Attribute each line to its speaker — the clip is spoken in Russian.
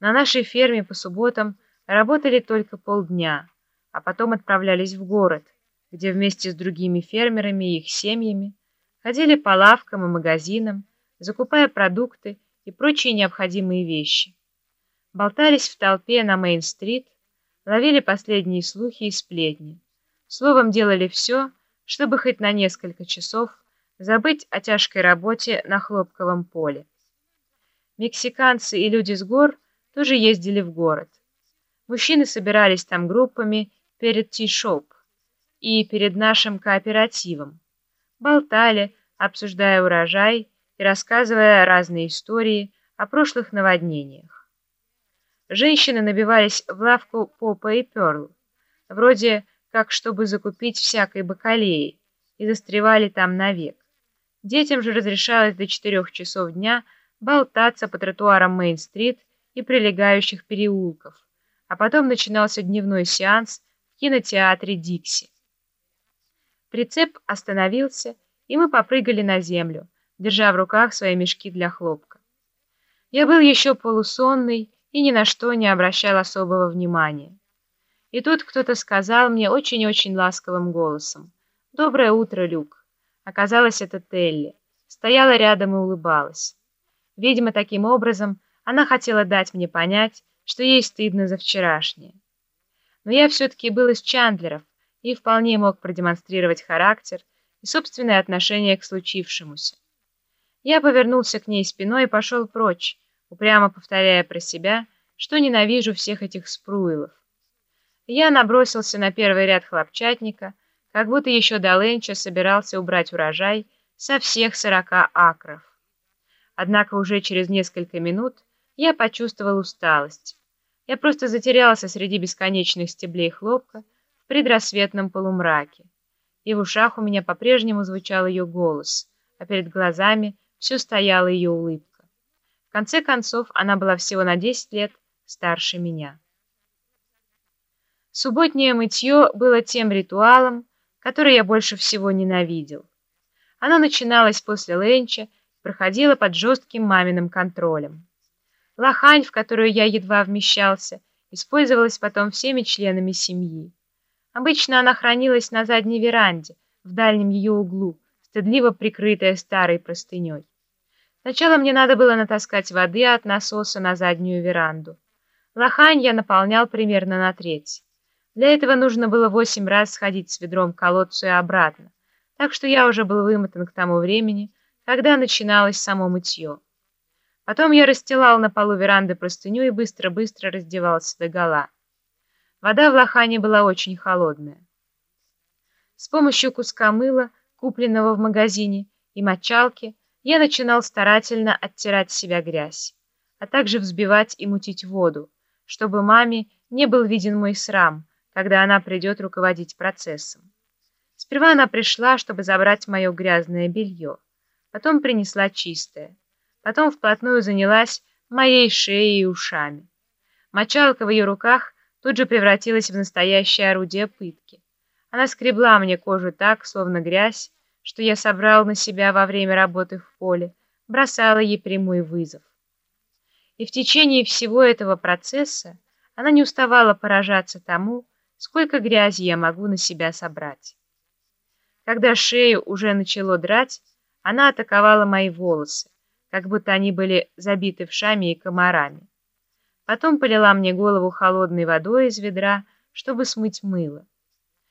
Speaker 1: На нашей ферме по субботам работали только полдня, а потом отправлялись в город, где вместе с другими фермерами и их семьями ходили по лавкам и магазинам, закупая продукты и прочие необходимые вещи. Болтались в толпе на Мейн-стрит, ловили последние слухи и сплетни. Словом, делали все, чтобы хоть на несколько часов забыть о тяжкой работе на хлопковом поле. Мексиканцы и люди с гор тоже ездили в город. Мужчины собирались там группами перед ти-шоп и перед нашим кооперативом. Болтали, обсуждая урожай и рассказывая разные истории о прошлых наводнениях. Женщины набивались в лавку Попа и Перл, вроде как чтобы закупить всякой бакалеи, и застревали там навек. Детям же разрешалось до четырех часов дня болтаться по тротуарам Мейн-стрит и прилегающих переулков, а потом начинался дневной сеанс в кинотеатре «Дикси». Прицеп остановился, и мы попрыгали на землю, держа в руках свои мешки для хлопка. Я был еще полусонный и ни на что не обращал особого внимания. И тут кто-то сказал мне очень-очень ласковым голосом «Доброе утро, Люк». Оказалось, это Телли. Стояла рядом и улыбалась. Видимо, таким образом она хотела дать мне понять, что ей стыдно за вчерашнее. Но я все-таки был из Чандлеров и вполне мог продемонстрировать характер и собственное отношение к случившемуся. Я повернулся к ней спиной и пошел прочь, упрямо повторяя про себя, что ненавижу всех этих спруилов. Я набросился на первый ряд хлопчатника, как будто еще до ленча собирался убрать урожай со всех сорока акров. Однако уже через несколько минут я почувствовал усталость. Я просто затерялся среди бесконечных стеблей хлопка в предрассветном полумраке. И в ушах у меня по-прежнему звучал ее голос, а перед глазами все стояла ее улыбка. В конце концов, она была всего на 10 лет старше меня. Субботнее мытье было тем ритуалом, который я больше всего ненавидел. Оно начиналось после ленча и проходило под жестким маминым контролем. Лохань, в которую я едва вмещался, использовалась потом всеми членами семьи. Обычно она хранилась на задней веранде, в дальнем ее углу, стыдливо прикрытая старой простыней. Сначала мне надо было натаскать воды от насоса на заднюю веранду. Лохань я наполнял примерно на треть. Для этого нужно было восемь раз сходить с ведром к колодцу и обратно, так что я уже был вымотан к тому времени, когда начиналось само мытье. Потом я расстилал на полу веранды простыню и быстро-быстро раздевался догола. Вода в лохане была очень холодная. С помощью куска мыла, купленного в магазине, и мочалки, я начинал старательно оттирать с себя грязь, а также взбивать и мутить воду, чтобы маме не был виден мой срам, когда она придет руководить процессом. Сперва она пришла, чтобы забрать мое грязное белье, потом принесла чистое, потом вплотную занялась моей шеей и ушами. Мочалка в ее руках тут же превратилась в настоящее орудие пытки. Она скребла мне кожу так, словно грязь, что я собрал на себя во время работы в поле, бросала ей прямой вызов. И в течение всего этого процесса она не уставала поражаться тому, сколько грязи я могу на себя собрать. Когда шею уже начало драть, она атаковала мои волосы, как будто они были забиты вшами и комарами. Потом полила мне голову холодной водой из ведра, чтобы смыть мыло.